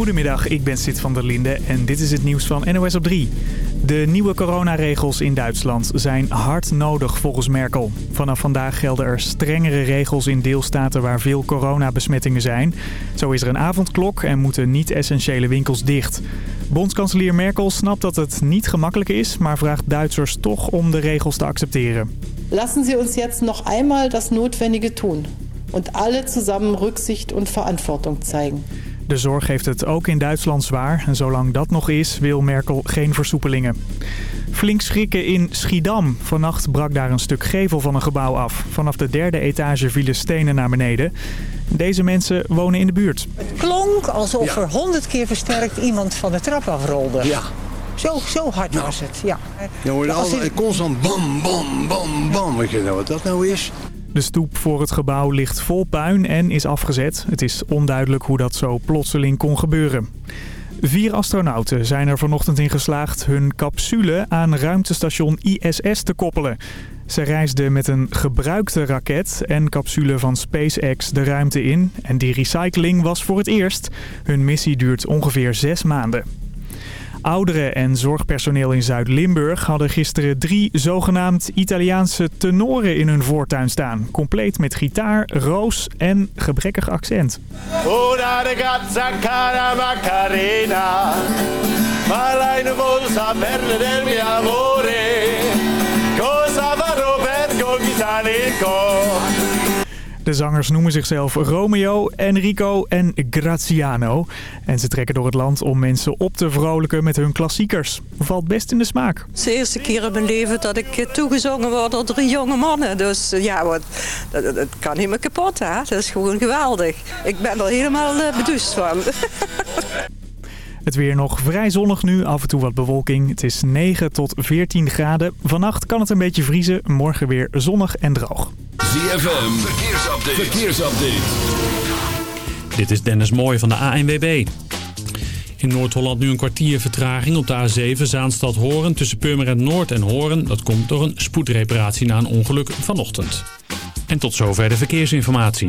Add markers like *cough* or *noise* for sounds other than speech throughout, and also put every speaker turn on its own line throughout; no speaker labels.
Goedemiddag, ik ben Sid van der Linde en dit is het nieuws van NOS op 3. De nieuwe coronaregels in Duitsland zijn hard nodig volgens Merkel. Vanaf vandaag gelden er strengere regels in deelstaten waar veel coronabesmettingen zijn. Zo is er een avondklok en moeten niet-essentiële winkels dicht. Bondskanselier Merkel snapt dat het niet gemakkelijk is, maar vraagt Duitsers toch om de regels te accepteren.
Lassen Sie uns jetzt noch einmal das Notwendige tun und alle zusammen Rücksicht und Verantwortung zeigen.
De zorg heeft het ook in Duitsland zwaar en zolang dat nog is wil Merkel geen versoepelingen. Flink schrikken in Schiedam. Vannacht brak daar een stuk gevel van een gebouw af. Vanaf de derde etage vielen stenen naar beneden. Deze mensen wonen in de buurt.
Het klonk alsof er honderd keer versterkt iemand van de trap afrolde.
Ja.
Zo, zo hard was het, ja.
Je hoorde altijd constant bam, bam, bam, bam. Weet je nou wat dat nou is?
De stoep voor het gebouw ligt vol puin en is afgezet. Het is onduidelijk hoe dat zo plotseling kon gebeuren. Vier astronauten zijn er vanochtend in geslaagd hun capsule aan ruimtestation ISS te koppelen. Ze reisden met een gebruikte raket en capsule van SpaceX de ruimte in. En die recycling was voor het eerst. Hun missie duurt ongeveer zes maanden. Ouderen en zorgpersoneel in Zuid-Limburg hadden gisteren drie zogenaamd Italiaanse tenoren in hun voortuin staan. Compleet met gitaar, roos en gebrekkig accent.
Mio amore. Cosa farò per conquistare?
De zangers noemen zichzelf Romeo, Enrico en Graziano. En ze trekken door het land om mensen op te vrolijken met hun klassiekers. Valt best in de smaak.
Het is de eerste keer in mijn leven dat ik eh, toegezongen word door drie jonge mannen. Dus eh, ja, wat, dat, kan niet meer kapot, hè. Dat is gewoon geweldig. Ik ben er helemaal uh, beduust van. *laughs*
Het weer nog vrij zonnig nu, af en toe wat bewolking. Het is 9 tot 14 graden. Vannacht kan het een beetje vriezen, morgen weer zonnig en droog.
ZFM, verkeersupdate. verkeersupdate.
Dit is Dennis Mooij van de ANWB. In Noord-Holland nu een kwartier vertraging op de A7 Zaanstad-Horen tussen Purmerend Noord en Horen. Dat komt door een spoedreparatie na een ongeluk vanochtend. En tot zover de verkeersinformatie.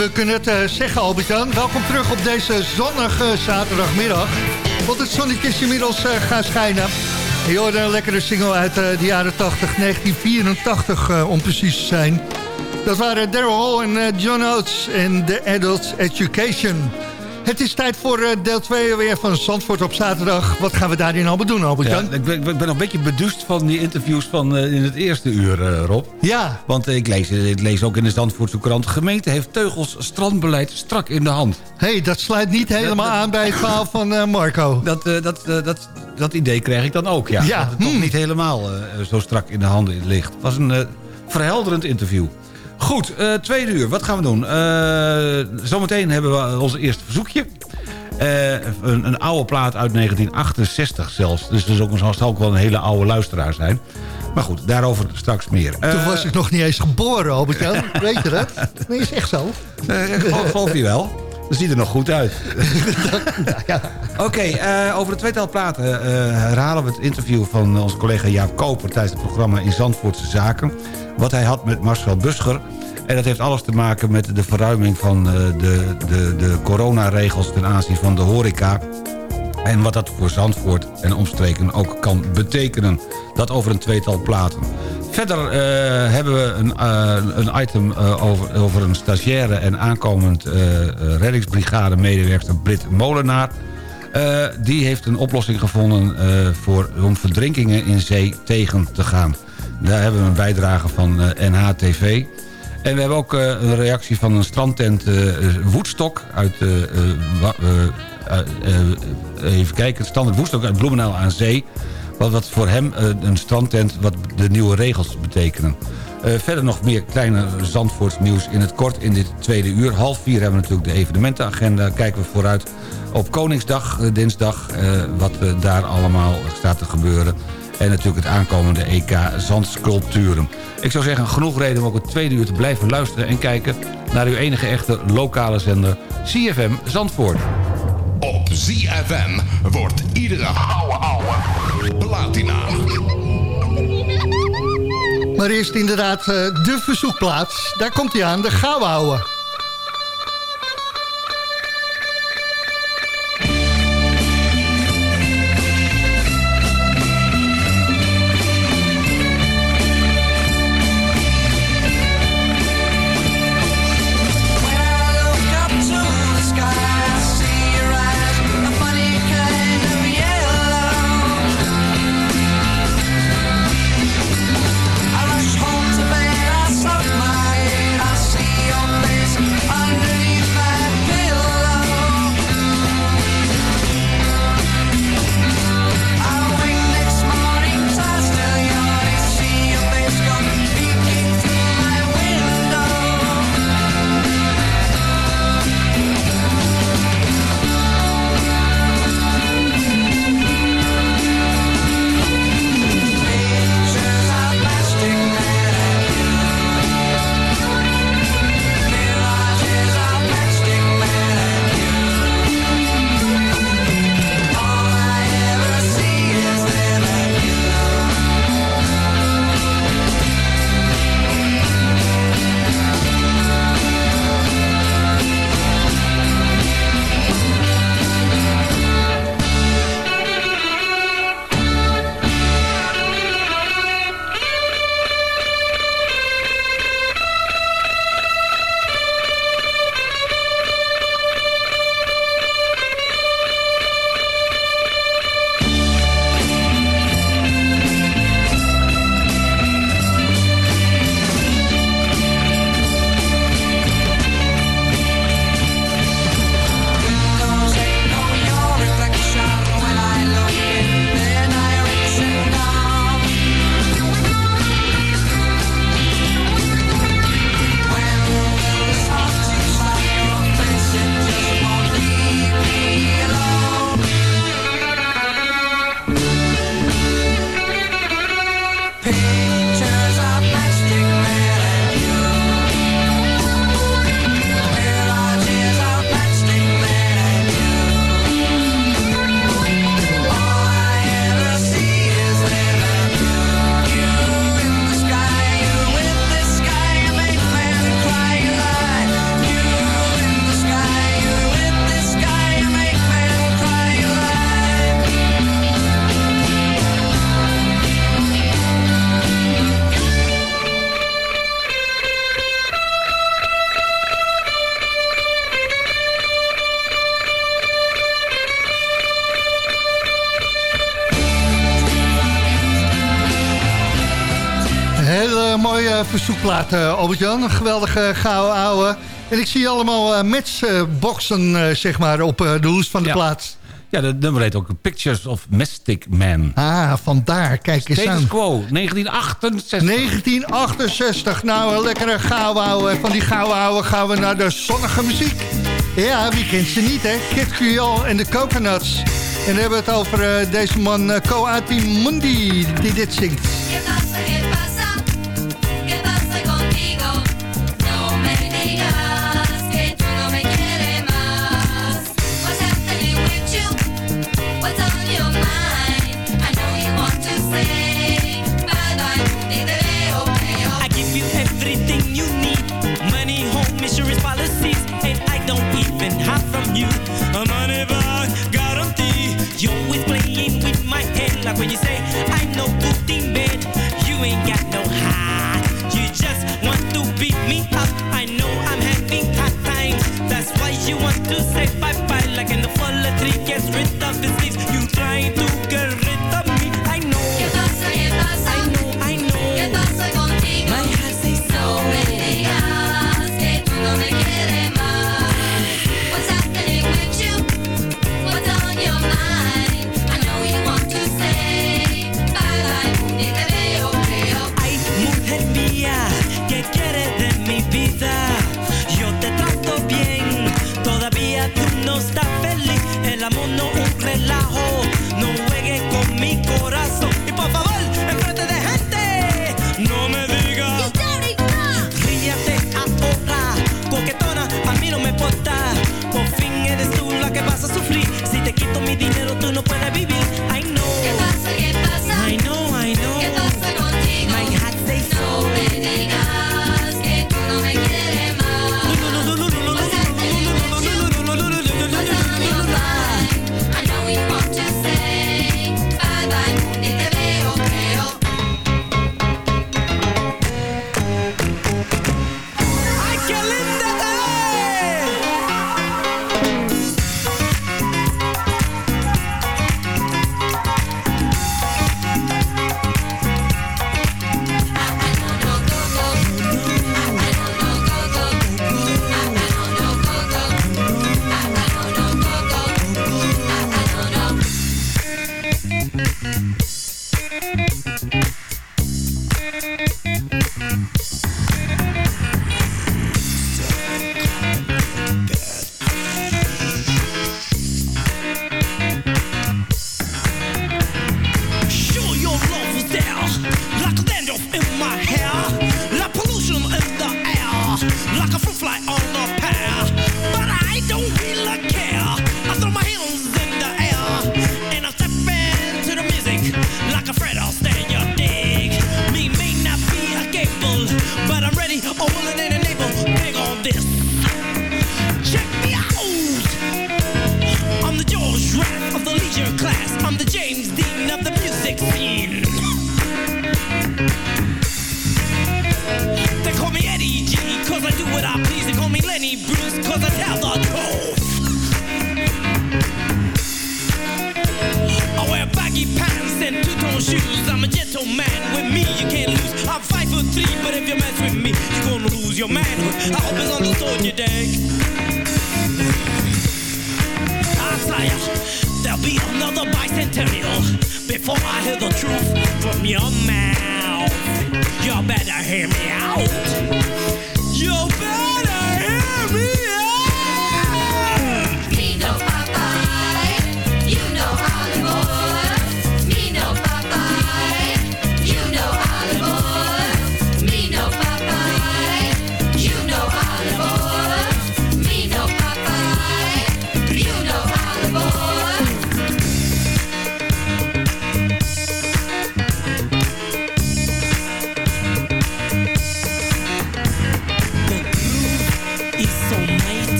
We kunnen het uh, zeggen, Albert-Jan. Welkom terug op deze zonnige zaterdagmiddag. Want het zonnetje is inmiddels uh, gaan schijnen. Je hoorde een lekkere single uit uh, de jaren 80, 1984 om precies te zijn. Dat waren Daryl Hall en John Oates en The Adult Education. Het is tijd voor eh, deel 2 weer van Zandvoort op zaterdag. Wat gaan we daarin allemaal doen, albert ja,
ik, ben, ik ben nog een beetje beduust van die interviews van uh, in het eerste uur, uh, Rob.
Ja.
Want ik lees, ik lees ook in de Zandvoortse krant... gemeente heeft Teugels strandbeleid strak in de hand.
Hé, hey, dat sluit niet helemaal aan bij het verhaal van Marco. *laughs*
Dat, dat, dat, dat idee krijg ik dan ook, ja.
ja.
Dat het hmm. toch niet helemaal zo strak in de handen ligt. Het was een verhelderend interview. Goed, uh, tweede uur. Wat gaan we doen? Uh, zometeen hebben we ons eerste verzoekje. Uh, een, een, oude plaat uit 1968 zelfs. Dus dat is ook, zal ook wel een hele oude luisteraar zijn. Maar goed, daarover straks meer.
Toen was ik nog niet eens geboren, Albert-Jan. *laughs* Weet je dat? Dat is echt zo.
geloof je wel. Dat ziet er nog goed uit. *laughs* ja. Oké, okay, over de tweetal platen uh, herhalen we het interview van onze collega Jaap Koper... tijdens het programma In Zandvoortse Zaken wat hij had met Marcel Buscher. En dat heeft alles te maken met de verruiming van eh, de, de, de coronaregels ten aanzien van de horeca. En wat dat voor Zandvoort en omstreken ook kan betekenen. Dat over een tweetal platen. Verder uh, hebben we een, uh, een item uh, over, over een stagiaire en aankomend reddingsbrigade medewerker Brit Molenaar. die heeft een oplossing gevonden voor, om verdrinkingen in zee tegen te gaan. Daar hebben we een bijdrage van uh, eh, NHTV. En we hebben ook een reactie van een strandtent Woedstok uit... even kijken, standaard Woedstok uit Bloemendaal aan Zee. Wat, wat voor hem een strandtent, wat de nieuwe regels betekenen. verder nog meer kleine Zandvoorts nieuws in het kort in dit tweede uur. Half vier hebben we natuurlijk de evenementenagenda. Kijken we vooruit op Koningsdag, dinsdag. wat daar allemaal staat te gebeuren. En natuurlijk het aankomende EK Zandsculpturen. Ik zou zeggen, genoeg reden om ook het tweede uur te blijven luisteren... en kijken naar uw enige echte lokale zender CFM Zandvoort.
Op ZFM wordt iedere ouwe platina.
Maar eerst inderdaad eh, de verzoekplaats. Daar komt hij aan, de gouden plaat, eh, Albert-Jan. Geweldige eh, gouden ouwe. En ik zie allemaal eh, matchboxen zeg maar, op de hoest van de
plaats.
plaat.
Ja, dat nummer heet ook Pictures of Mystic Man.
Ah, vandaar. Kijk eens
Status quo, 1968.
1968. Nou, een lekkere gauwauwe Van die gauwouwe gaan we naar de zonnige muziek. Ja, wie kent ze niet, hè? Kit Creole en de Coconuts. En dan hebben we het over deze man Koati Mundi, die dit zingt.
Patrick is stripped
of his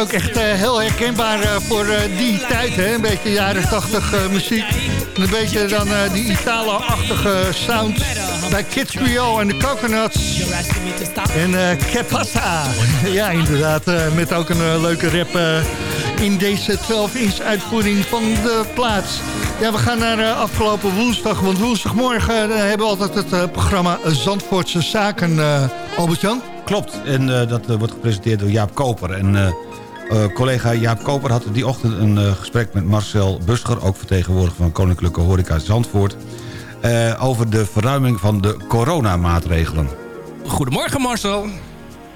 ook echt eh, heel herkenbaar eh, voor eh, die tijd, hè? Een beetje jaren 80 eh, muziek. En een beetje dan die Italo-achtige sound bij Kids Creole en de Coconuts. En Kepasa. *laughs* Ja, inderdaad, met ook een leuke rap in deze 12-inch uitvoering van de plaats. Ja, we gaan naar afgelopen woensdag, want woensdagmorgen hebben we altijd het programma Zandvoortse Zaken, Albert-Jan.
Klopt, en dat wordt gepresenteerd door Jaap Koper. En eh, collega Jaap Koper had die ochtend een eh, gesprek met Marcel Buscher... ook vertegenwoordiger van Koninklijke Horeca Zandvoort... eh, over de verruiming van de coronamaatregelen.
Goedemorgen Marcel.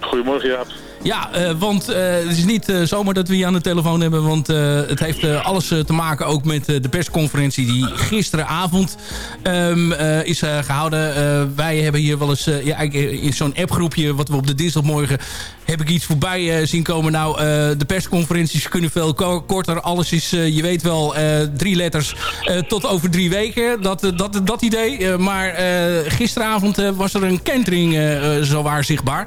Goedemorgen Jaap.
Ja, eh, want eh, het is niet eh, zomaar dat we je aan de telefoon hebben. Want het heeft alles te maken ook met de persconferentie die gisteravond eh, is eh, gehouden. Eh, wij hebben hier wel eens ja, in zo'n appgroepje wat we op de dinsdagmorgen heb ik iets voorbij zien komen. Nou, de persconferenties kunnen veel ko- korter. Alles is, je weet wel, drie letters tot over drie weken. Dat, dat, dat idee. Maar gisteravond was er een kentering zowaar zichtbaar.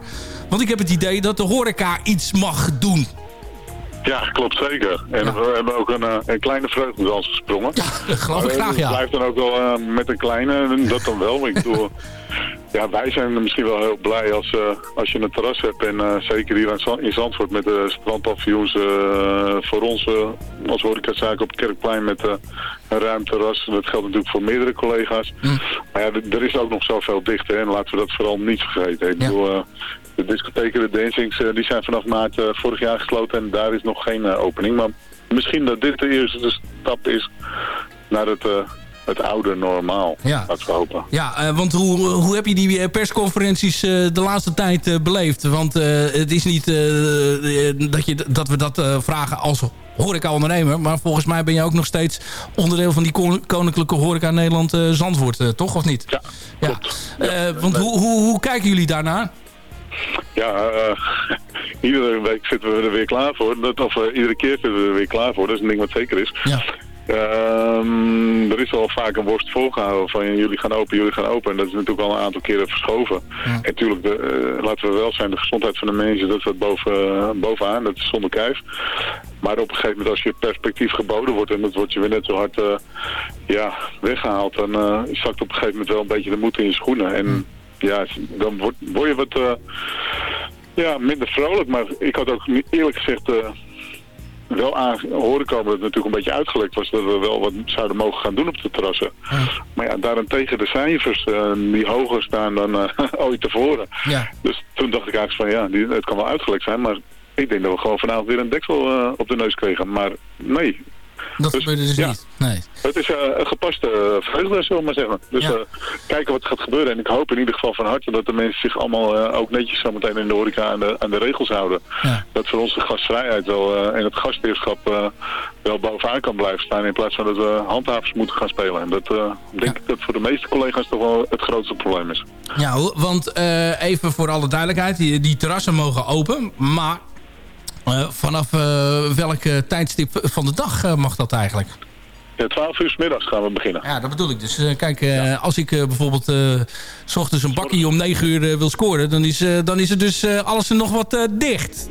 Want ik heb het idee dat de horeca iets mag doen.
Ja, klopt zeker. En we hebben ook een, eh, een kleine vreugdedans gesprongen. Ja, *laughs*
dat geloof ik
Maar,
graag,
Het
ja.
blijft dan ook wel eh, met een kleine, *laughs* dat dan wel. Ik bedoel, ja, wij zijn misschien wel heel blij als, eh, als je een terras hebt. En eh, zeker hier in Zand- in Zandvoort met de strandpavioens eh, voor ons eh, als horecazaak op het Kerkplein met eh, een ruim terras. Dat geldt natuurlijk voor meerdere collega's. Maar ja, er- is ook nog zoveel dicht. Hè, en laten we dat vooral niet vergeten. Ik bedoel, eh, de discotheken, de dancings, eh, die zijn vanaf maart eh, vorig jaar gesloten en daar is nog geen eh, opening. Maar misschien dat dit de eerste stap is naar het, het oude normaal.
Ja.
Laten we hopen.
Ja, want hoe, hoe heb je die persconferenties de laatste tijd beleefd? Want het is niet dat, je, dat we dat vragen als horeca-ondernemer. Maar volgens mij ben je ook nog steeds onderdeel van die kon- Koninklijke Horeca Nederland Zandvoort, toch? Of niet?
Ja,
klopt. want hoe, hoe, hoe kijken jullie daarnaar?
Ja, eh, *laughs* iedere week zitten we er weer klaar voor. Dat, of eh, iedere keer zitten we er weer klaar voor. Dat is een ding wat zeker is.
Ja.
Ehm, er is al vaak een worst volgehouden van jullie gaan open, jullie gaan open. En dat is natuurlijk al een aantal keren verschoven. En natuurlijk, de, eh, laten we wel zijn, de gezondheid van de mensen, dat staat boven, bovenaan. Dat is zonder kijf. Maar op een gegeven moment als je perspectief geboden wordt en dat wordt je weer net zo hard ja, weggehaald, dan zakt op een gegeven moment wel een beetje de moed in je schoenen. En ja, dan word, word je wat eh, ja, minder vrolijk. Maar ik had ook eerlijk gezegd... eh, wel aan horen komen dat het natuurlijk een beetje uitgelekt was dat we wel wat zouden mogen gaan doen op de terrassen. Maar ja, daarentegen de cijfers eh, die hoger staan dan *laughs* ooit tevoren.
Ja.
Dus toen dacht ik eigenlijk van ja, die, het kan wel uitgelekt zijn, maar ik denk dat we gewoon vanavond weer een deksel op de neus kregen. Maar nee.
Dat gebeurde dus
ja.
niet. Nee.
Het is eh, een gepaste vreugde, zullen we maar zeggen. Dus
Ja.
eh, kijken wat er gaat gebeuren. En ik hoop in ieder geval van harte dat de mensen zich allemaal eh, ook netjes zometeen in de horeca aan de, aan de regels houden. Dat voor ons de gastvrijheid wel, en het gastheerschap wel bovenaan kan blijven staan. In plaats van dat we handhavers moeten gaan spelen. En dat denk ik dat voor de meeste collega's toch wel het grootste probleem is.
Ja, want even voor alle duidelijkheid. Die, die terrassen mogen open. Maar vanaf eh, welk eh, tijdstip van de dag eh, mag dat eigenlijk?
Ja, 12 uur 's middags gaan we beginnen.
Ja, dat bedoel ik. Dus eh, kijk, eh, als ik eh, bijvoorbeeld eh, s ochtends een bakkie om 9 uur eh, wil scoren... dan is, eh, dan is het dus eh, alles nog wat eh, dicht.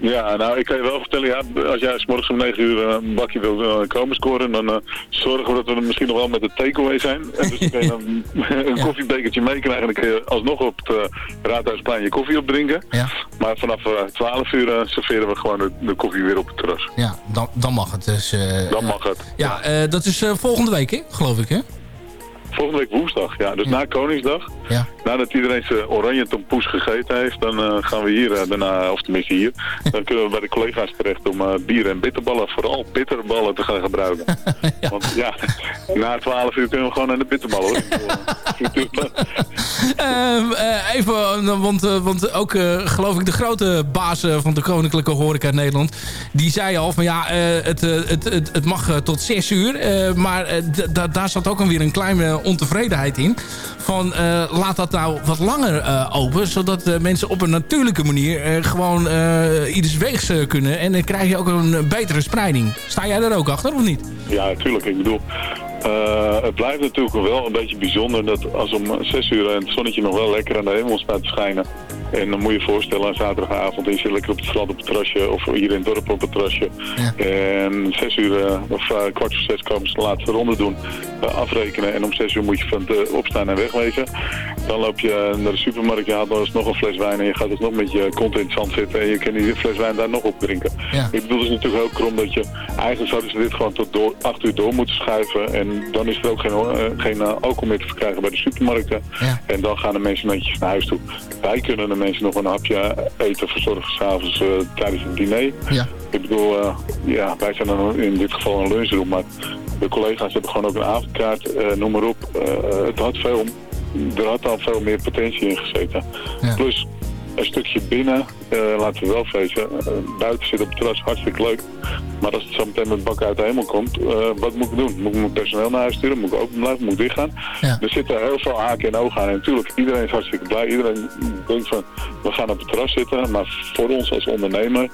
Ja, nou, ik kan je wel vertellen, ja, als jij s morgens om 9 uur eh, een bakje wil eh, komen scoren, dan eh, zorgen we dat we er misschien nog wel met de takeaway zijn. En dus dan kun je dan *laughs* een koffiebekertje meekrijgen en dan kun je alsnog op het Raadhuisplein je koffie opdrinken.
Ja.
Maar vanaf eh 12 uur serveren we gewoon de, de koffie weer op het terras.
Ja, dan, dan mag het dus.
Dan mag het.
ja, dat is volgende week, hè? geloof ik, hè?
Volgende week woensdag, ja. Dus na Koningsdag,
Ja.
Nadat iedereen zijn oranje tompoes gegeten heeft, dan eh, gaan we hier eh, daarna, of tenminste hier, dan kunnen we bij de collega's terecht om eh, bier en bitterballen, vooral bitterballen te gaan gebruiken. *laughs* Want ja, na 12 uur kunnen we gewoon aan de bitterballen hoor. *laughs*
Ehm, eh, even, want, want ook geloof ik de grote baas van de Koninklijke Horeca Nederland... die zei al van ja, het, het, het, het mag tot zes uur. maar daar zat ook alweer een kleine ontevredenheid in. Van laat dat nou wat langer eh, open. Zodat eh, mensen op een natuurlijke manier eh, gewoon ieders weegs kunnen. En dan krijg je ook een betere spreiding. Sta jij daar ook achter of niet?
Ja, natuurlijk. Ik bedoel, het blijft natuurlijk wel een beetje bijzonder dat als om 6 uur het zonnetje nog wel lekker aan de hemel staat te schijnen. En dan moet je je voorstellen, aan zaterdagavond en je zit lekker op het strand op het terrasje of hier in het dorp op het terrasje. En 6 uur eh, of eh, kwart voor zes komen ze de laatste ronde doen, eh, afrekenen en om 6 uur moet je van de opstaan en wegwezen. Dan loop je naar de supermarkt, je haalt nog eens nog een fles wijn en je gaat dus nog met je kont in het zand zitten en je kan die fles wijn daar nog op drinken. Ik bedoel, het is natuurlijk heel krom dat je, eigenlijk zouden ze dit gewoon tot door, 8 uur door moeten schuiven en dan is er ook geen, geen alcohol meer te verkrijgen bij de supermarkten. En dan gaan de mensen netjes naar huis toe. Wij kunnen de mensen nog een hapje eten verzorgen s'avonds uh, tijdens het diner.
Ja.
Ik bedoel, uh, ja, wij zijn dan in dit geval een lunchroom, maar de collega's hebben gewoon ook een avondkaart, uh, noem maar op. Het had veel, er had al veel meer potentie in gezeten. Ja. Plus een stukje binnen, uh, laten we wel feesten, uh, buiten zit op het terras hartstikke leuk. Maar als het zo meteen met bak uit de hemel komt, uh, wat moet ik doen? Moet ik mijn personeel naar huis sturen? Moet ik open blijven? Moet ik dichtgaan? Ja. Er zitten heel veel haken en ogen aan. En natuurlijk, iedereen is hartstikke blij. Iedereen denkt van, we gaan op het terras zitten. Maar voor ons als ondernemer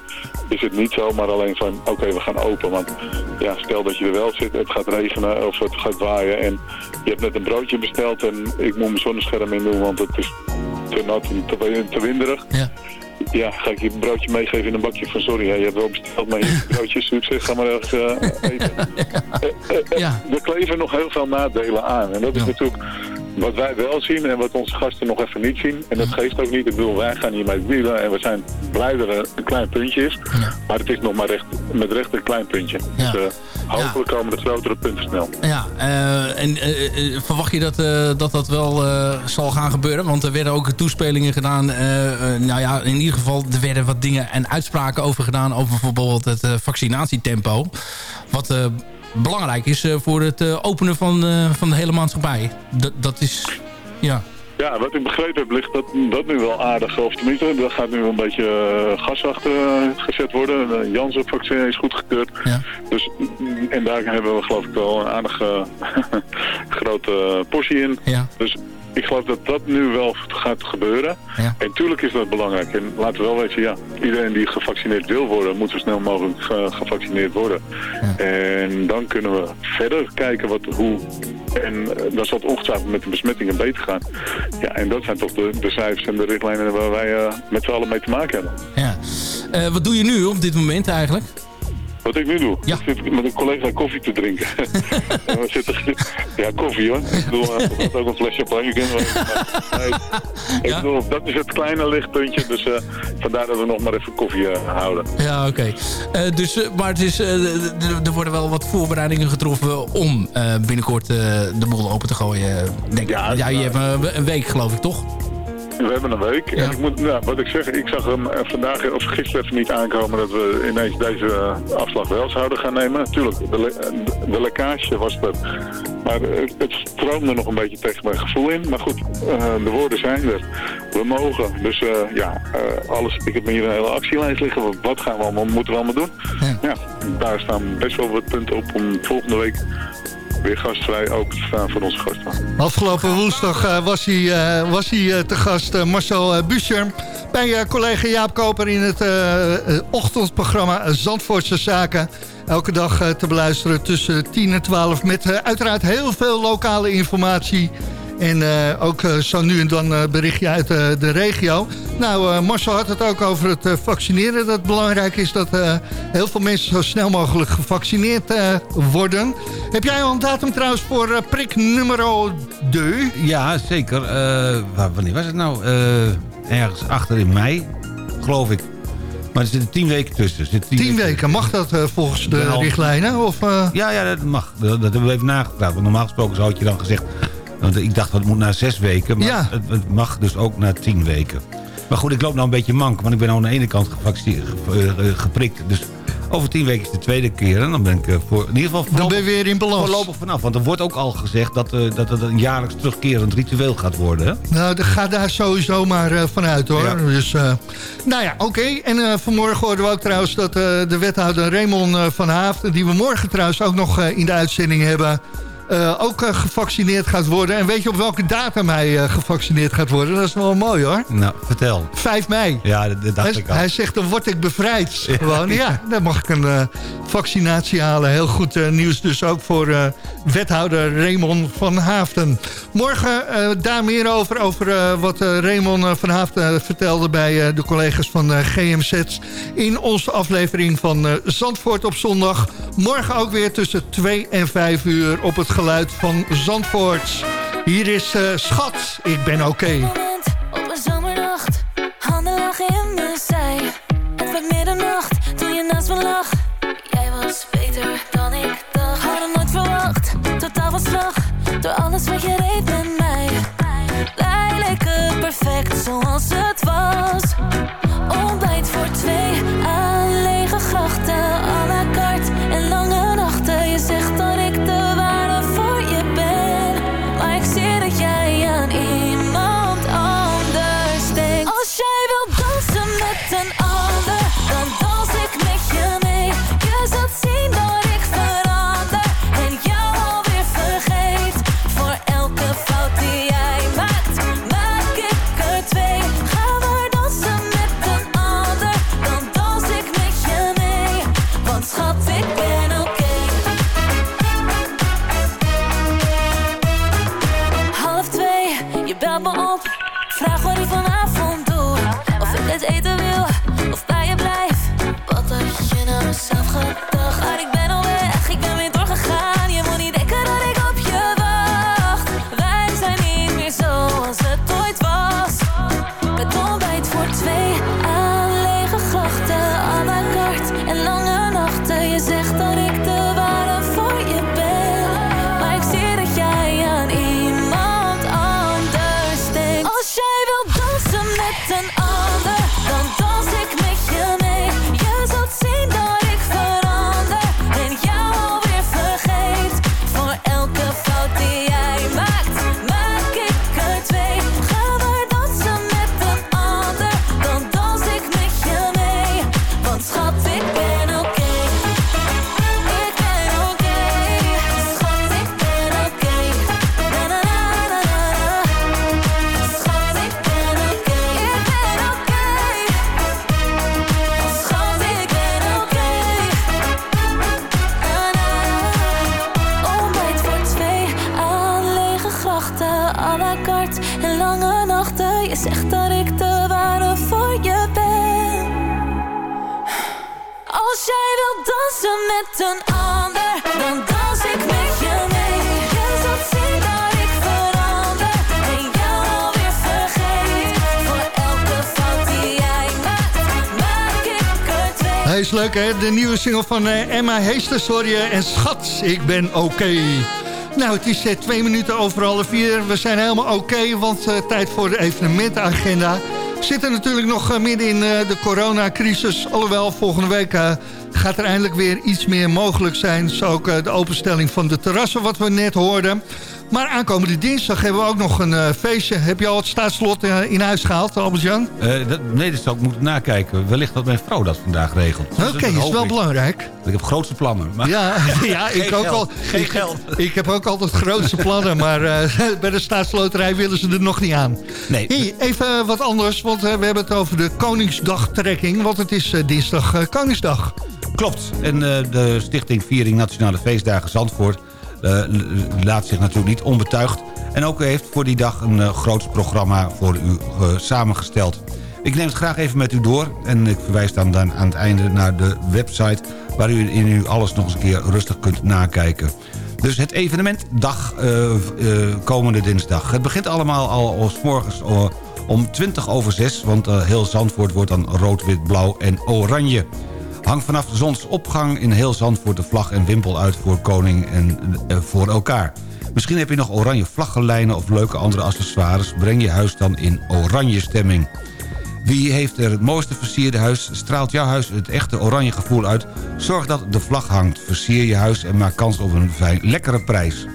is het niet zomaar alleen van, oké, okay, we gaan open. Want ja, stel dat je er wel zit, het gaat regenen of het gaat waaien. En je hebt net een broodje besteld en ik moet mijn zonnescherm in doen, want het is te nat en te, te winderig.
Ja.
Ja, ga ik je een broodje meegeven in een bakje van sorry, hè, je hebt wel besteld, maar je *laughs* broodje succes, ga maar ergens *laughs* uh, eten. ja. Er kleven nog heel veel nadelen aan en dat is ja. natuurlijk wat wij wel zien en wat onze gasten nog even niet zien. En dat geeft ook niet. Ik bedoel, wij gaan hier met wielen en we zijn blij dat er een klein puntje is. Ja. Maar het is nog maar recht, met recht een klein puntje. Ja. Dus uh, hopelijk komen de grotere punten snel.
Ja, uh, en uh, verwacht je dat, dat dat wel zal gaan gebeuren? Want er werden ook toespelingen gedaan. nou ja, in ieder geval, er werden wat dingen en uitspraken over gedaan. Over bijvoorbeeld het vaccinatietempo. Wat belangrijk is voor het openen van, van de hele maatschappij. Dat, dat is, ja...
Ja, wat ik begrepen heb, ligt dat, dat nu wel aardig. Of tenminste, dat gaat nu een beetje gas achter gezet worden. De Janssen-vaccin is goedgekeurd. Ja. Dus, en daar hebben we geloof ik wel een aardige *laughs* grote portie in.
Ja.
Dus ik geloof dat dat nu wel gaat gebeuren.
Ja.
En tuurlijk is dat belangrijk. En laten we wel weten, ja, iedereen die gevaccineerd wil worden, moet zo snel mogelijk ge gevaccineerd worden. Ja. En dan kunnen we verder kijken wat, hoe... En dan zal het ongetwijfeld met de besmettingen beter gaan. Ja, en dat zijn toch de, de cijfers en de richtlijnen waar wij uh, met z'n allen mee te maken hebben.
Ja. Uh, wat doe je nu op dit moment eigenlijk?
Wat ik nu doe?
Ja.
Ik zit met een collega koffie te drinken. *laughs* we zitten, ja, koffie hoor. Ik bedoel, gaat ook een fles champagne. *laughs* Nee, ik bedoel, dat is het kleine lichtpuntje. Dus uh, vandaar dat we nog maar even koffie uh, houden.
Ja, oké. Okay. Uh, dus, maar het is, er worden wel wat voorbereidingen getroffen om binnenkort de boel open te gooien. Denk ja, ja, je hebt een week geloof ik, toch?
We hebben een week. Ja. En ik moet, nou, wat ik zeg, ik zag hem vandaag of gisteren even niet aankomen dat we ineens deze afslag wel zouden gaan nemen. Natuurlijk, de, le de lekkage was er. Maar het, het stroomde nog een beetje tegen mijn gevoel in. Maar goed, uh, de woorden zijn er. We mogen. Dus uh, ja, uh, alles. Ik heb hier een hele actielijst liggen. Wat gaan we allemaal, moeten we allemaal doen? Ja. ja, daar staan best wel wat punten op om volgende week weer gastvrij open te staan voor onze gasten.
Afgelopen woensdag uh, was hij, uh, was hij uh, te gast, Marcel Buscher... bij collega Jaap Koper in het ochtendprogramma Zandvoortse Zaken. Elke dag te beluisteren tussen 10 en 12... met uiteraard heel veel lokale informatie... En uh, ook uh, zo nu en dan uh, berichtje uit de regio. Nou, Marcel had het ook over het vaccineren. Dat het belangrijk is dat heel veel mensen zo snel mogelijk gevaccineerd worden. Heb jij al een datum trouwens voor prik nummer 2?
Ja, zeker. wanneer was het nou? ergens achter in mei, geloof ik. Maar er zitten tien weken tussen.
Tien, tien weken, mag dat uh, volgens de richtlijnen? Of, uh...
Ja, ja, dat mag. Dat, dat hebben we even nagepraat. Want normaal gesproken zou je dan gezegd... Want ik dacht, het moet na zes weken. Maar
ja.
het, het, mag dus ook na tien weken. Maar goed, ik loop nou een beetje mank. Want ik ben nou aan de ene kant geprikt. Dus Over tien weken is de tweede keer. En dan ben ik eh, voor, in ieder geval
Dan ben je weer in balans.
voorlopig vanaf. Want er wordt ook al gezegd dat, eh, dat het een jaarlijks terugkerend ritueel gaat worden. Hè?
Nou, daar ga daar sowieso maar eh, vanuit hoor.
Ja.
Dus, eh, nou ja, oké. En eh, vanmorgen hoorden we ook trouwens dat eh, de wethouder Raymond eh, van Haafden... die we morgen trouwens ook nog eh, in de uitzending hebben... eh, ook eh, gevaccineerd gaat worden. En weet je op welke datum hij eh, gevaccineerd gaat worden? Dat is wel mooi hoor.
Nou, vertel.
5 mei.
Ja, dat, dacht
Hij,
ik al.
hij zegt, dan word ik bevrijd. *laughs* Gewoon, ja, dan mag ik een vaccinatie halen. Heel goed nieuws dus ook voor wethouder Raymond van Haafden. Morgen daar meer over, over wat Raymond van Haafden vertelde... bij de collega's van GMZ in onze aflevering van Zandvoort op zondag. Morgen ook weer tussen 2 en 5 uur op het geluid van Zandvoort. Hier is eh, Schat, ik ben oké. Single van eh, Emma Heester, sorry. eh, En schat, ik ben oké. Nou, het is eh, twee minuten over half vier. We zijn helemaal oké, want tijd voor de evenementenagenda. We zitten natuurlijk nog midden in de coronacrisis. Alhoewel, volgende week gaat er eindelijk weer iets meer mogelijk zijn. Zo ook de openstelling van de terrassen, wat we net hoorden. Maar aankomende dinsdag hebben we ook nog een eh, feestje. Heb je al het staatslot eh, in huis gehaald, Albert-Jan?
Eh, dat, nee, dat zou ik moeten nakijken. Wellicht dat mijn vrouw dat vandaag regelt.
Oké,
dat
is wel
ik.
belangrijk.
Ik heb grootste plannen. Maar
Ja, *laughs* *laughs* ja ik ook
geld,
al.
Geen
ik,
geld.
Ik heb ook altijd grootste plannen, maar *laughs* bij de staatsloterij willen ze er nog niet aan.
Nee.
Hey, even wat anders, want we hebben het over de Koningsdagtrekking, want het is dinsdag Koningsdag.
Klopt. En de stichting Viering Nationale Feestdagen Zandvoort... eh, laat zich natuurlijk niet onbetuigd. En ook heeft voor die dag een uh, groots programma voor u eh, samengesteld. Ik neem het graag even met u door. En ik verwijs dan, dan aan het einde naar de website... waar u in u alles nog eens een keer rustig kunt nakijken. Dus het evenementdag uh, uh, komende dinsdag. Het begint allemaal al als morgens om 20 over 6... want heel Zandvoort wordt dan rood, wit, blauw en oranje. Hangt vanaf zonsopgang in heel Zandvoort de vlag en wimpel uit voor koning en uh, voor elkaar. Misschien heb je nog oranje vlaggenlijnen of leuke andere accessoires. Breng je huis dan in oranje stemming. Wie heeft er het mooiste versierde huis? Straalt jouw huis het echte oranje gevoel uit? Zorg dat de vlag hangt. Versier je huis en maak kans op een lekkere prijs.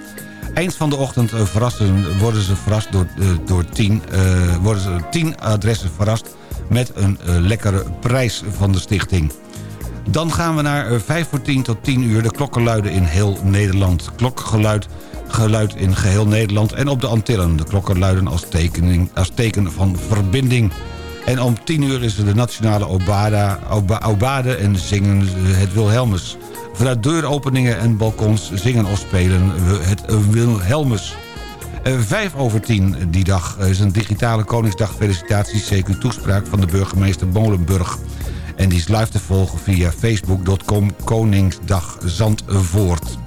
Eind van de ochtend eh, verrassen, worden ze verrast door, eh, door tien, eh, ze tien adressen verrast met een eh, lekkere prijs van de stichting. Dan gaan we naar eh, 5 voor 10 tot 10 uur de klokken luiden in heel Nederland. Klokgeluid geluid in geheel Nederland en op de Antillen. De klokken luiden als, tekening, als teken van verbinding. En om 10 uur is er de nationale Obada, Oba, Obade en zingen het Wilhelmus. Vanuit deuropeningen en balkons zingen of spelen we het Wilhelmus. Eh, Vijf over tien die dag is een digitale Koningsdag felicitatie CQ toespraak van de burgemeester Molenburg. En die is live te volgen via facebook.com Koningsdag Zandvoort.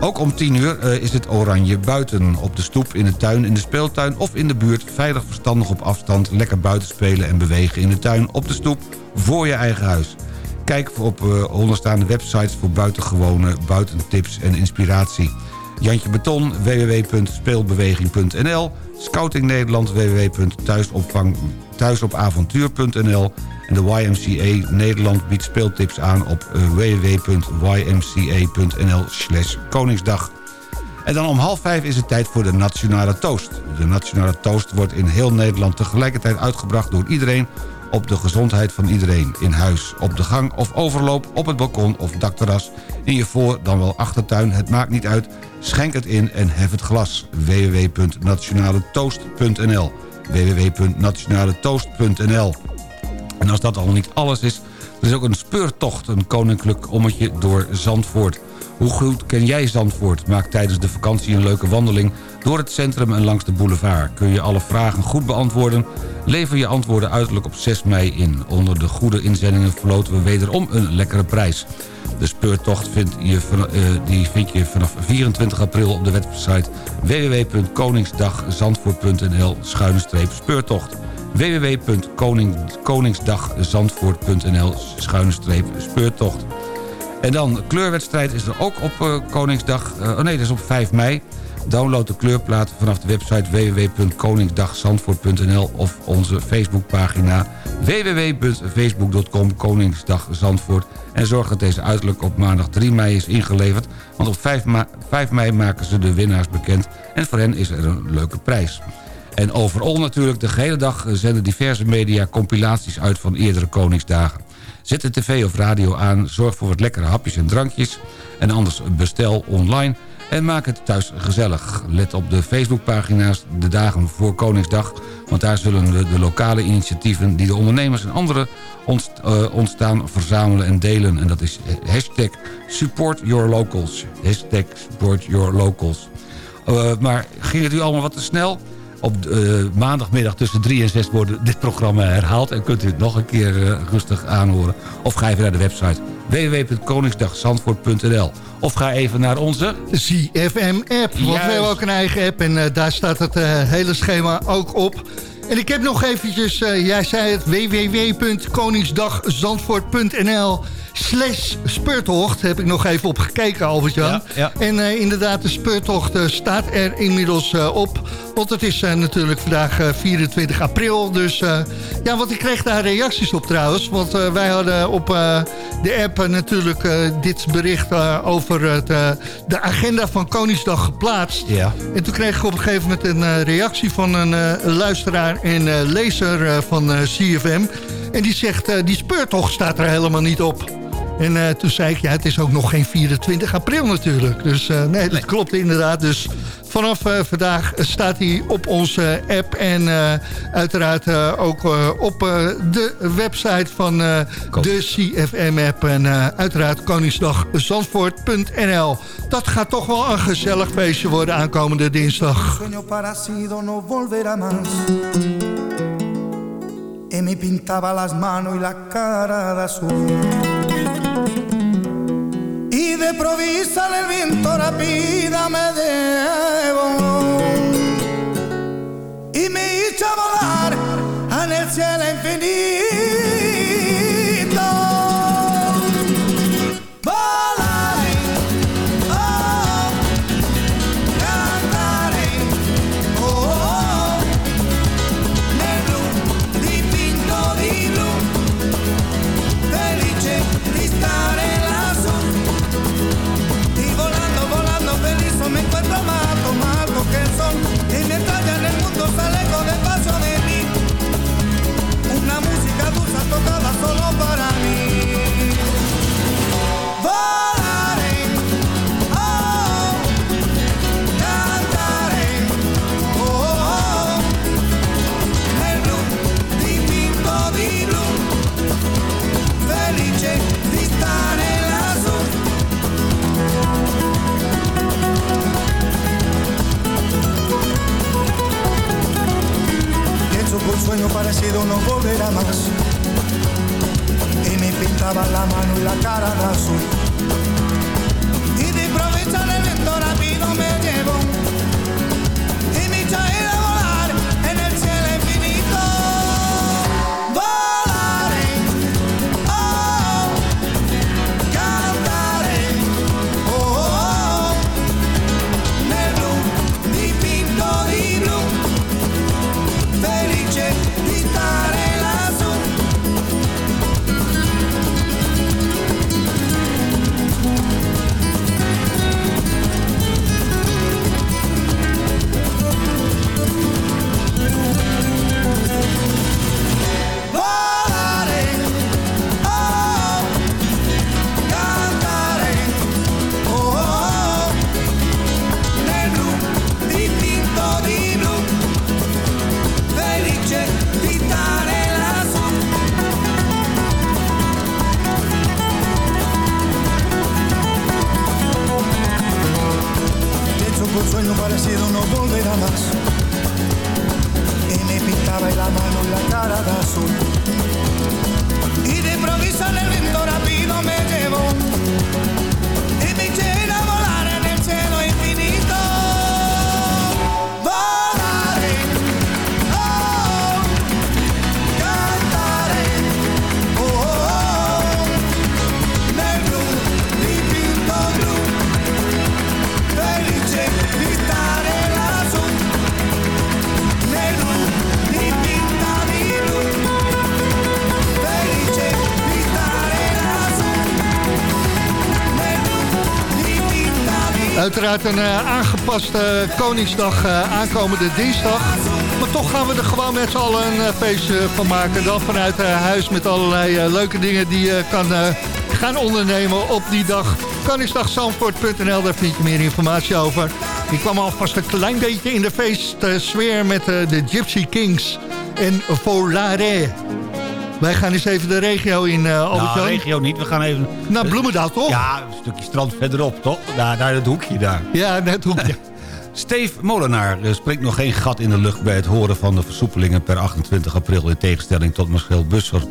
Ook om 10 uur eh, is het oranje buiten. Op de stoep, in de tuin, in de speeltuin of in de buurt. Veilig verstandig op afstand. Lekker buiten spelen en bewegen in de tuin, op de stoep, voor je eigen huis. Kijk op eh, onderstaande websites voor buitengewone buitentips en inspiratie. Jantje Beton, www.speelbeweging.nl. Scouting Nederland, www.thuisopavontuur.nl. De YMCA Nederland biedt speeltips aan op eh, www.ymca.nl slash Koningsdag. En dan om half vijf is het tijd voor de Nationale Toast. De Nationale Toast wordt in heel Nederland tegelijkertijd uitgebracht door iedereen op de gezondheid van iedereen. In huis, op de gang of overloop, op het balkon of dakterras... in je voor- dan wel achtertuin, het maakt niet uit. Schenk het in en hef het glas. www.nationaletoast.nl www.nationaletoast.nl En als dat al niet alles is... er is ook een speurtocht, een koninklijk ommetje door Zandvoort... Hoe goed ken jij Zandvoort? Maak tijdens de vakantie een leuke wandeling door het centrum en langs de boulevard. Kun je alle vragen goed beantwoorden? Lever je antwoorden uiterlijk op 6 mei in. Onder de goede inzendingen verloten we wederom een lekkere prijs. De speurtocht vind je, eh, die vind je vanaf 24 april op de website www.koningsdagzandvoort.nl speurtocht www.koningsdagzandvoort.nl speurtocht en dan, kleurwedstrijd is er ook op eh, Koningsdag. eh, oh nee, dat is op 5 mei. Download de kleurplaat vanaf de website www.koningsdagzandvoort.nl of onze Facebookpagina www.facebook.com Koningsdagzandvoort. En zorg dat deze uiterlijk op maandag 3 mei is ingeleverd. Want op 5, ma- 5 mei maken ze de winnaars bekend. En voor hen is er een leuke prijs. En overal natuurlijk, de gehele dag zenden diverse media compilaties uit van eerdere Koningsdagen. Zet de tv of radio aan, zorg voor wat lekkere hapjes en drankjes... en anders bestel online en maak het thuis gezellig. Let op de Facebookpagina's de dagen voor Koningsdag... want daar zullen we de lokale initiatieven... die de ondernemers en anderen eh, ontstaan verzamelen en delen. En dat is hashtag support your locals. Hashtag support your locals. Uh, maar ging het u allemaal wat te snel? Op uh, maandagmiddag tussen 3 en 6 wordt dit programma herhaald... en kunt u het nog een keer uh, rustig aanhoren. Of ga even naar de website www.koningsdagzandvoort.nl Of ga even naar onze...
ZFM-app, want we hebben ook een eigen app... en uh, daar staat het hele schema ook op... En ik heb nog eventjes, jij zei het, www.koningsdagzandvoort.nl slash speurtocht. Heb ik nog even op gekeken, Albert-Jan.
Ja, ja.
En uh, inderdaad, de speurtocht uh, staat er inmiddels op. Want het is natuurlijk vandaag 24 april. Dus ja, want ik kreeg daar reacties op trouwens. Want wij hadden op de app natuurlijk dit bericht over het, de agenda van Koningsdag geplaatst.
Ja.
En toen kreeg ik op een gegeven moment een reactie van een luisteraar en lezer van CFM. En die zegt, die speurtocht staat er helemaal niet op. En toen zei ik, ja, het is ook nog geen 24 april natuurlijk. Dus nee, dat nee. klopt inderdaad. Dus vanaf vandaag staat hij op onze app. En uiteraard ook op de website van de CFM-app. En uiteraard koningsdagzandvoort.nl. Dat gaat toch wel een gezellig feestje worden aankomende dinsdag.
y me pintaba las manos y la cara de azul. Y de provisa el viento rápida me debo y me hizo volar en el cielo infinito. Sueño parecido no volverá más. Y me pintaba en la mano y la cara de azul. Y de improviso en el viento
Uiteraard een eh, aangepaste Koningsdag eh, aankomende dinsdag. Maar toch gaan we er gewoon met z'n allen een eh, feestje van maken. Dan vanuit huis met allerlei leuke dingen die je kan gaan ondernemen op die dag. Koningsdagzandvoort.nl, daar vind je meer informatie over. Ik kwam alvast een klein beetje in de feestsfeer met de Gypsy Kings en Volare. Wij gaan eens even de regio in, eh Albert-Jan.
Nou, regio niet. We gaan even...
Naar Bloemendaal, toch?
Ja, een stukje strand verderop, toch? Daar, daar het hoekje daar.
Ja, net hoekje. *laughs*
Steve Molenaar er spreekt nog geen gat in de lucht... bij het horen van de versoepelingen per 28 april... in tegenstelling tot Michiel Busser.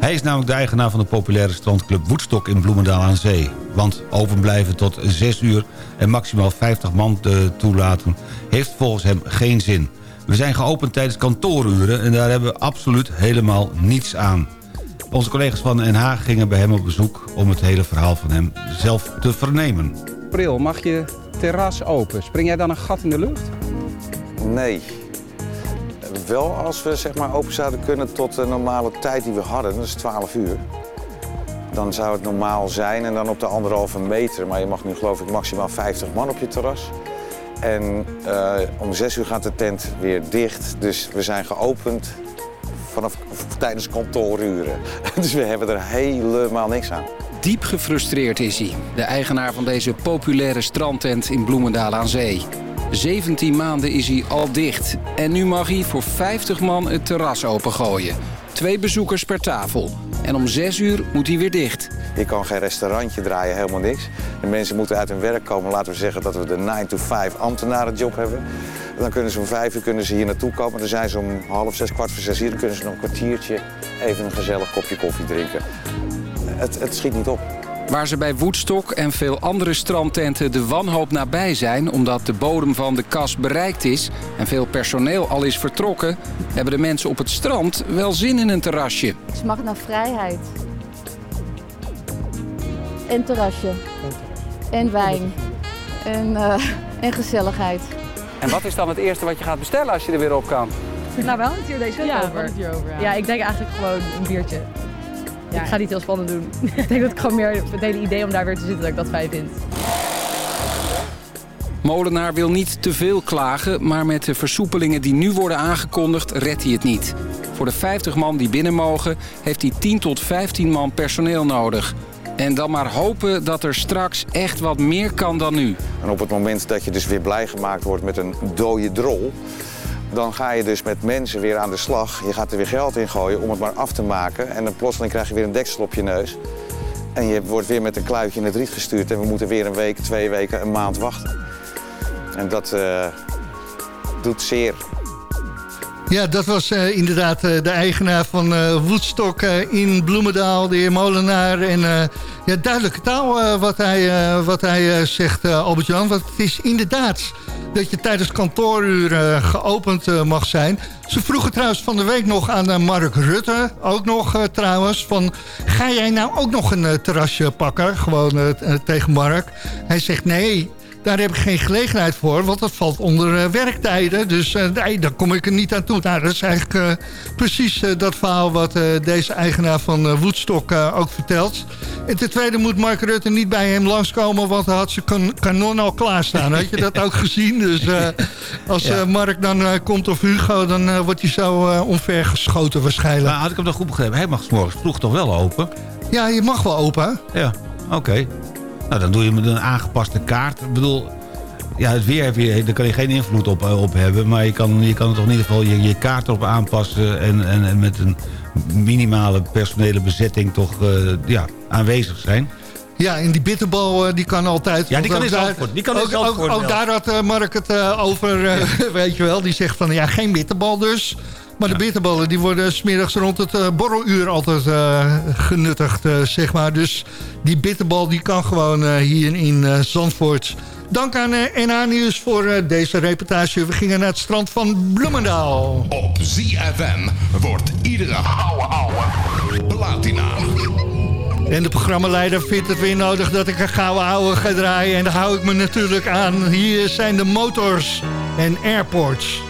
Hij is namelijk de eigenaar van de populaire strandclub Woedstok in Bloemendaal aan Zee. Want openblijven tot 6 uur en maximaal 50 man te toelaten... heeft volgens hem geen zin. We zijn geopend tijdens kantooruren en daar hebben we absoluut helemaal niets aan. Onze collega's van Den Haag gingen bij hem op bezoek... om het hele verhaal van hem zelf te vernemen.
april mag je terras open. Spring jij dan een gat in de lucht?
Nee. Wel als we zeg maar open zouden kunnen tot de normale tijd die we hadden, dat is 12 uur. Dan zou het normaal zijn en dan op de anderhalve meter. Maar je mag nu geloof ik maximaal 50 man op je terras. En eh, om 6 uur gaat de tent weer dicht. Dus we zijn geopend vanaf tijdens kantooruren. *laughs* Dus we hebben er helemaal niks aan.
Diep gefrustreerd is hij, de eigenaar van deze populaire strandtent in Bloemendaal aan Zee. 17 maanden is hij al dicht en nu mag hij voor 50 man het terras opengooien. Twee bezoekers per tafel. En om 6 uur moet hij weer dicht.
Je kan geen restaurantje draaien, helemaal niks. De mensen moeten uit hun werk komen. Laten we zeggen dat we de 9 to 5 ambtenarenjob hebben. Dan kunnen ze om 5 uur kunnen ze hier naartoe komen. Dan zijn ze om half zes, kwart voor zes hier. Dan kunnen ze nog een kwartiertje even een gezellig kopje koffie drinken. Het, het schiet niet op.
Waar ze bij Woodstock en veel andere strandtenten de wanhoop nabij zijn... omdat de bodem van de kas bereikt is en veel personeel al is vertrokken... hebben de mensen op het strand wel zin in een terrasje.
Ze mag naar vrijheid. En terrasje. En wijn. En, eh, en gezelligheid.
En wat is dan het eerste wat je gaat bestellen als je er weer op kan?
Nou, wel het hier deze
Ja,
over.
wel het hier over, ja.
ja. ik denk eigenlijk gewoon een biertje. Ik ga niet heel spannend doen. *laughs* ik denk dat ik gewoon meer het hele idee om daar weer te zitten, dat ik dat fijn vind.
Molenaar wil niet te veel klagen, maar met de versoepelingen die nu worden aangekondigd redt hij het niet. Voor de 50 man die binnen mogen heeft hij 10 tot 15 man personeel nodig. En dan maar hopen dat er straks echt wat meer kan dan nu.
En op het moment dat je dus weer blij gemaakt wordt met een dode drol... dan ga je dus met mensen weer aan de slag. Je gaat er weer geld in gooien om het maar af te maken. En dan plotseling krijg je weer een deksel op je neus. En je wordt weer met een kluitje in het riet gestuurd... en we moeten weer een week, twee weken, een maand wachten. En dat eh, doet zeer.
Ja, dat was eh, inderdaad eh, de eigenaar van eh Woodstock in Bloemendaal, de heer Molenaar. En ja, duidelijke taal wat hij, wat hij zegt, Albert-Jan. Want het is inderdaad dat je tijdens kantooruur eh, geopend eh, mag zijn. Ze vroegen trouwens van de week nog aan eh, Mark Rutte, ook nog trouwens, van ga jij nou ook nog een terrasje pakken? Gewoon tegen Mark. Hij zegt nee, daar heb ik geen gelegenheid voor, want dat valt onder eh, werktijden. Dus eh, nee, daar kom ik er niet aan toe. Nou, dat is eigenlijk eh, precies dat verhaal wat deze eigenaar van Woodstock ook vertelt. En ten tweede moet Mark Rutte niet bij hem langskomen, want hij had zijn kan kanon al klaarstaan. Had je dat ook *laughs* gezien? Dus als
Ja.
Mark dan komt of Hugo, dan wordt hij zo eh, omver geschoten waarschijnlijk.
Maar had ik hem dan goed begrepen? Hij mag 's morgens vroeg toch wel open?
Ja, je mag wel open.
Ja, oké. Nou, dan doe je met een aangepaste kaart. Ik bedoel, ja, het weer, heb je, daar kan je geen invloed op, eh, op hebben. Maar je kan, je kan er toch in ieder geval je, je kaart erop aanpassen... En, en, en met een minimale personele bezetting toch eh, ja, aanwezig zijn.
Ja, en die bitterbal eh, die kan altijd.
Ja, die kan
ook
in
daar-
Zandvoort. Die kan
ook, ook, ook daar had Mark het over, *laughs* weet je wel. Die zegt van, ja, geen bitterbal dus. Maar de bitterballen die worden smiddags rond het eh, borreluur altijd eh, genuttigd, eh, zeg maar. Dus die bitterbal die kan gewoon eh, hier in eh, Zandvoort. Dank aan eh, NH Nieuws voor eh, deze reportage. We gingen naar het strand van Bloemendaal.
Op ZFM wordt iedere ouwe ouwe platina.
En de programmaleider vindt het weer nodig dat ik een gouden ouwe ga draaien. En daar hou ik me natuurlijk aan. Hier zijn de motors en airports.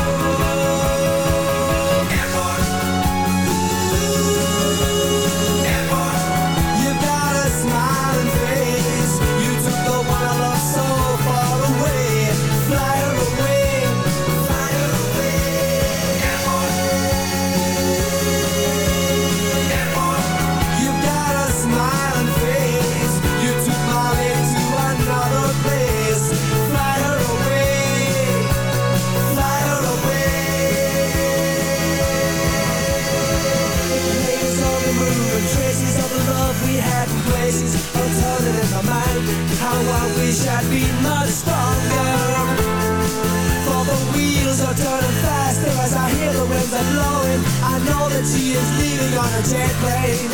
that she is leaving on a jet plane,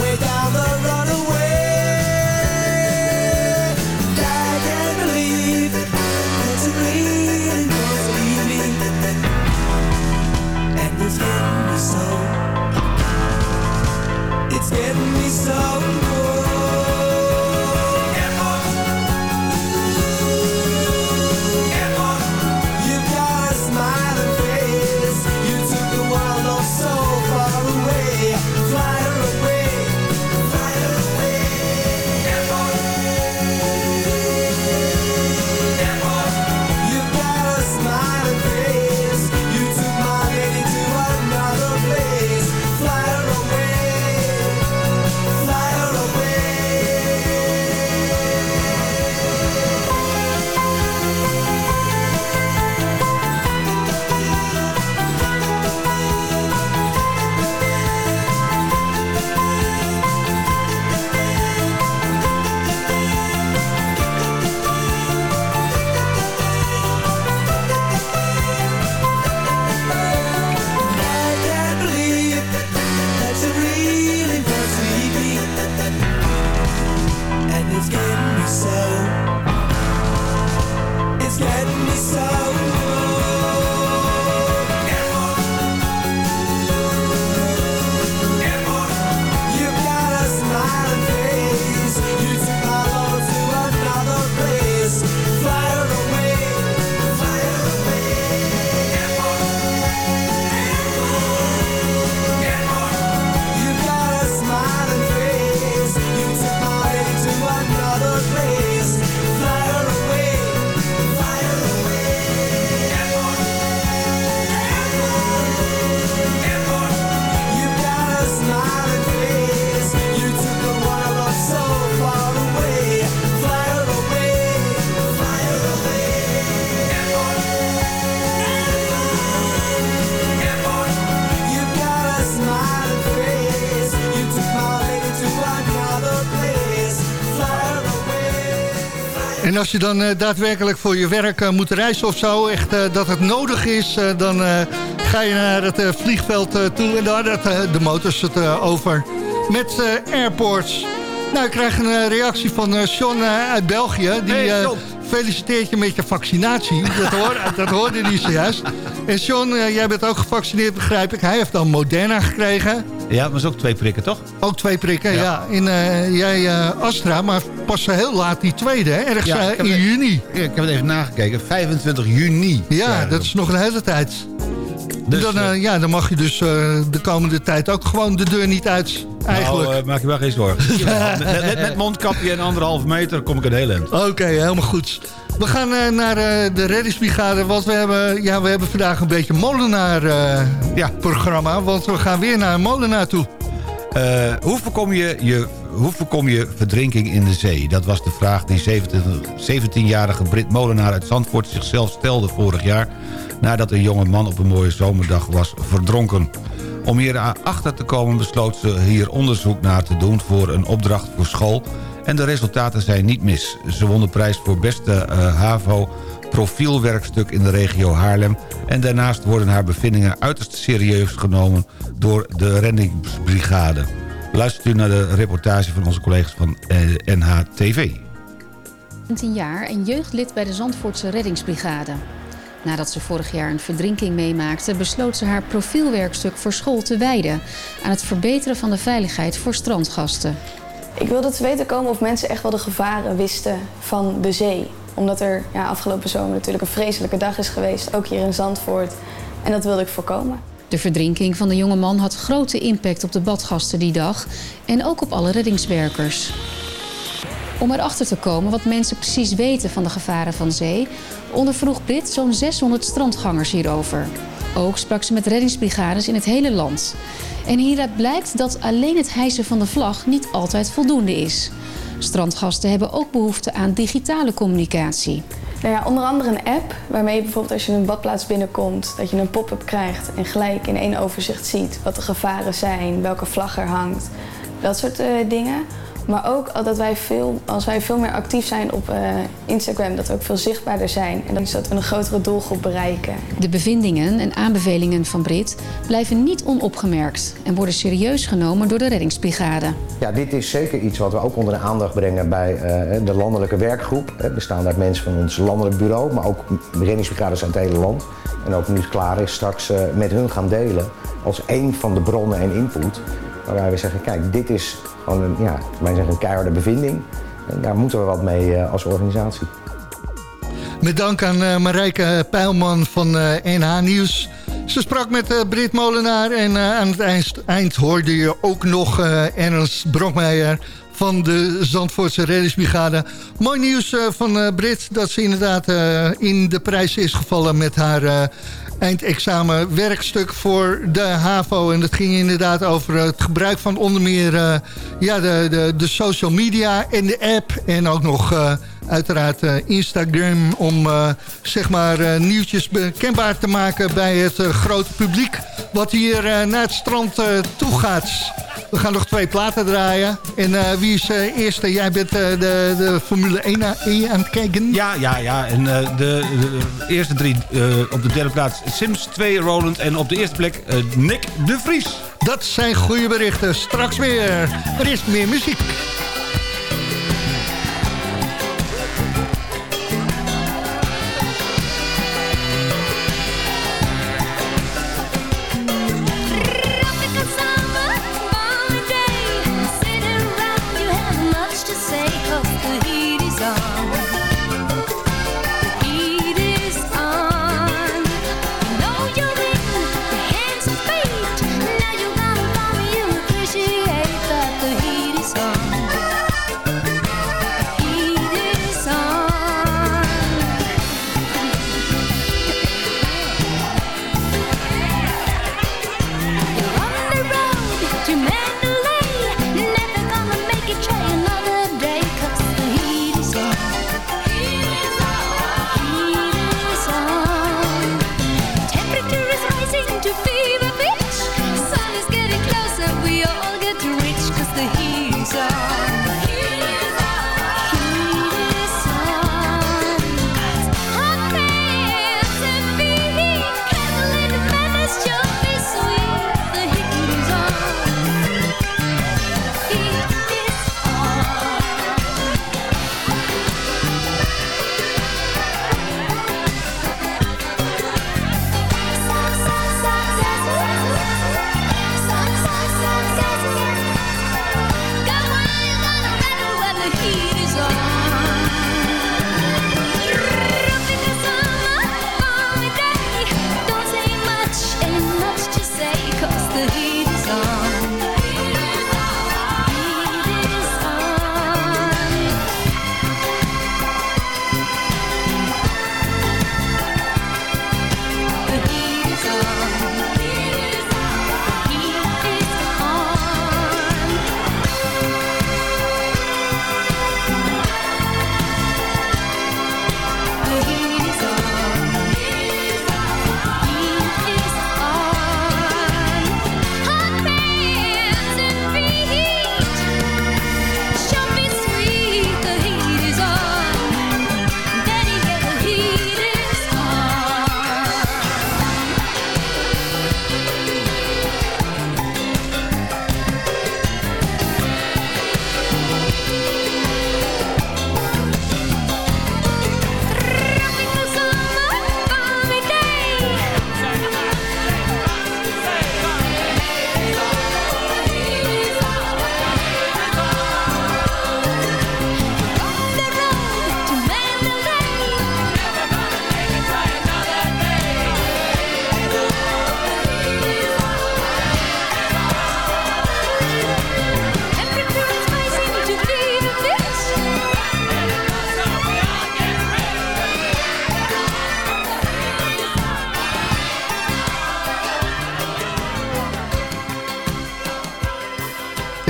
way down the runaway.
Als je dan eh, daadwerkelijk voor je werk eh, moet reizen of zo... echt eh, dat het nodig is, eh, dan eh, ga je naar het eh, vliegveld eh, toe... en daar had de motors het over met eh, airports. Nou, ik krijg een reactie van eh Sean eh, uit België. Die
Hey,
eh, feliciteert je met je vaccinatie. *laughs* Dat, hoor, dat hoorde hij zojuist. En Sean, jij bent ook gevaccineerd, begrijp ik. Hij heeft dan Moderna gekregen.
Ja, maar is ook twee prikken, toch?
Ook twee prikken, ja. In, eh, jij eh, Astra, maar pas heel laat die tweede, hè? ergens
Ja,
eh, in
het-
juni.
Ik heb het even nagekeken. 25 juni.
Ja, dat is nog een hele tijd.
Dus,
dan, eh, ja, dan mag je dus eh, de komende tijd ook gewoon de deur niet uit, eigenlijk.
Nou, eh, maak je wel geen zorgen. *laughs* Met, met, met mondkapje en anderhalve meter kom ik een heel eind.
Oké, helemaal goed. We gaan eh, naar eh, de reddingsbrigade, want we hebben, ja, we hebben vandaag een beetje molenaar eh, ja, programma. Want we gaan weer naar een molenaar toe.
Eh, hoe, voorkom je, je, hoe voorkom je verdrinking in de zee? Dat was de vraag die 17 17-jarige Brit Molenaar uit Zandvoort zichzelf stelde vorig jaar... nadat een jonge man op een mooie zomerdag was verdronken. Om hier achter te komen besloot ze hier onderzoek naar te doen... voor een opdracht voor school. En de resultaten zijn niet mis. Ze won de prijs voor beste eh, HAVO profielwerkstuk in de regio Haarlem... en daarnaast worden haar bevindingen uiterst serieus genomen door de reddingsbrigade. Luistert u naar de reportage van onze collega's van eh, NHTV.
17 jaar en jeugdlid bij de Zandvoortse reddingsbrigade. Nadat ze vorig jaar een verdrinking meemaakte... besloot ze haar profielwerkstuk voor school te wijden... aan het verbeteren van de veiligheid voor strandgasten.
Ik wilde te weten komen of mensen echt wel de gevaren wisten van de zee. Omdat er ja, afgelopen zomer natuurlijk een vreselijke dag is geweest, ook hier in Zandvoort. En dat wilde ik voorkomen.
De verdrinking van de jonge man had grote impact op de badgasten die dag... en ook op alle reddingswerkers. Om erachter te komen wat mensen precies weten van de gevaren van zee... ondervroeg Brit zo'n 600 strandgangers hierover. Ook sprak ze met reddingsbrigades in het hele land. En hieruit blijkt dat alleen het hijsen van de vlag niet altijd voldoende is. Strandgasten hebben ook behoefte aan digitale communicatie.
Nou ja, onder andere een app waarmee je bijvoorbeeld als je een badplaats binnenkomt... dat je een pop-up krijgt en gelijk in één overzicht ziet... wat de gevaren zijn, welke vlag er hangt, dat soort eh, dingen. Maar ook dat wij veel, als wij veel meer actief zijn op eh, Instagram... dat we ook veel zichtbaarder zijn en dat we een grotere doelgroep bereiken.
De bevindingen en aanbevelingen van Brit blijven niet onopgemerkt... en worden serieus genomen door de reddingsbrigade.
Ja, dit is zeker iets wat we ook onder de aandacht brengen bij eh, de landelijke werkgroep. Hè, Bestaande uit mensen van ons landelijk bureau, maar ook reddingsbrigades uit het hele land. En ook nu het klaar is, straks eh, met hun gaan delen als één van de bronnen en input. Waarbij we zeggen, kijk, dit is gewoon een, ja, wij zeggen een keiharde bevinding. En daar moeten we wat mee eh, als organisatie.
Met dank aan eh, Marijke Pijlman van eh, NH Nieuws. Ze sprak met eh, Brit Molenaar en eh, aan het eind, hoorde je ook nog eh, Ernst Brokmeijer van de Zandvoortse reddingsbrigade. Mooi nieuws eh, van eh, Brit dat ze inderdaad eh, in de prijs is gevallen met haar eh, eindexamen werkstuk voor de HAVO. En dat ging inderdaad over het gebruik van onder meer eh, ja, de, de, de social media en de app. En ook nog eh, uiteraard eh, Instagram om zeg maar nieuwtjes bekendbaar te maken bij het grote publiek. Wat hier naar het strand toe gaat. We gaan nog twee platen draaien. En eh, wie is eh eerste? Jij bent eh, de, de Formule 1 aan, het kijken.
Ja, ja, ja. En de, de eerste drie op de derde plaats Sims 2, Roland. En op de eerste plek Nick de Vries.
Dat zijn goede berichten. Straks weer. Er is meer muziek.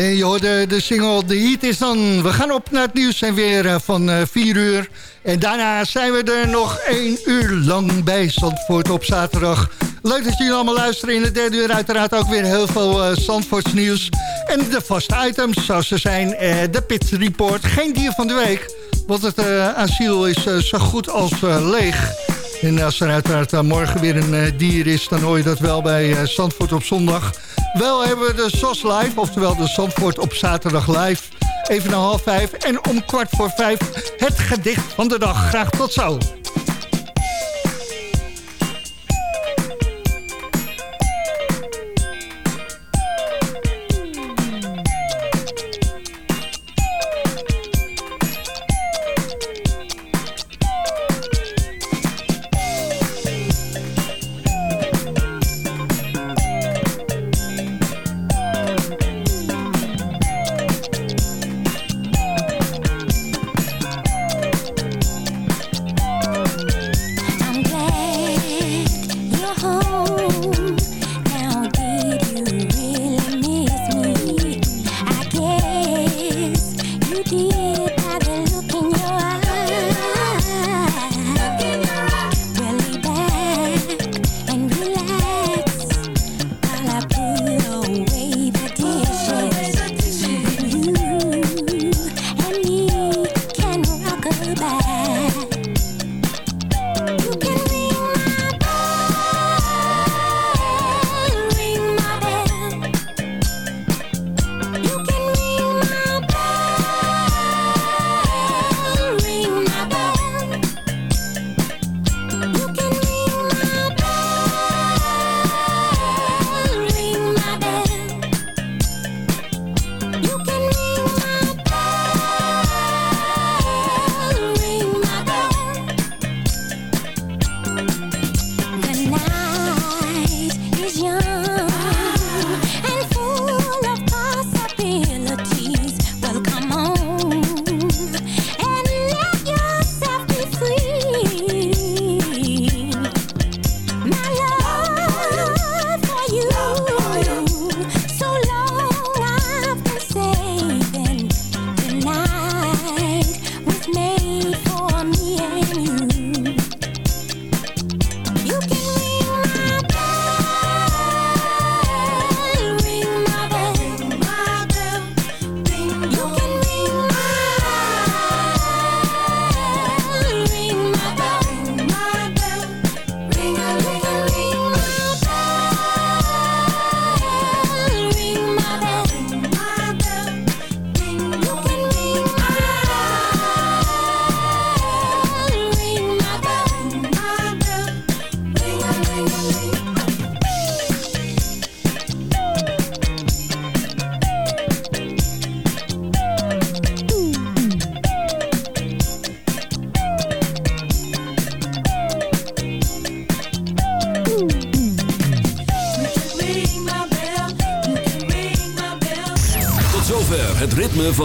En je hoorde de single The Heat is dan. We gaan op naar het nieuws en weer eh, van 4 uh, uur. En daarna zijn we er nog 1 uur lang bij Zandvoort op zaterdag. Leuk dat jullie allemaal luisteren. In de derde uur uiteraard ook weer heel veel uh, nieuws. En de vaste items zoals ze zijn. De Pit Report. Geen dier van de week. Want het asiel is zo goed als leeg. En als er uiteraard morgen weer een dier is... dan hoor je dat wel bij Zandvoort op zondag... Wel hebben we de SOS Live, oftewel de Zandvoort op zaterdag live. Even na half vijf en om kwart voor vijf het gedicht van de dag. Graag tot zo.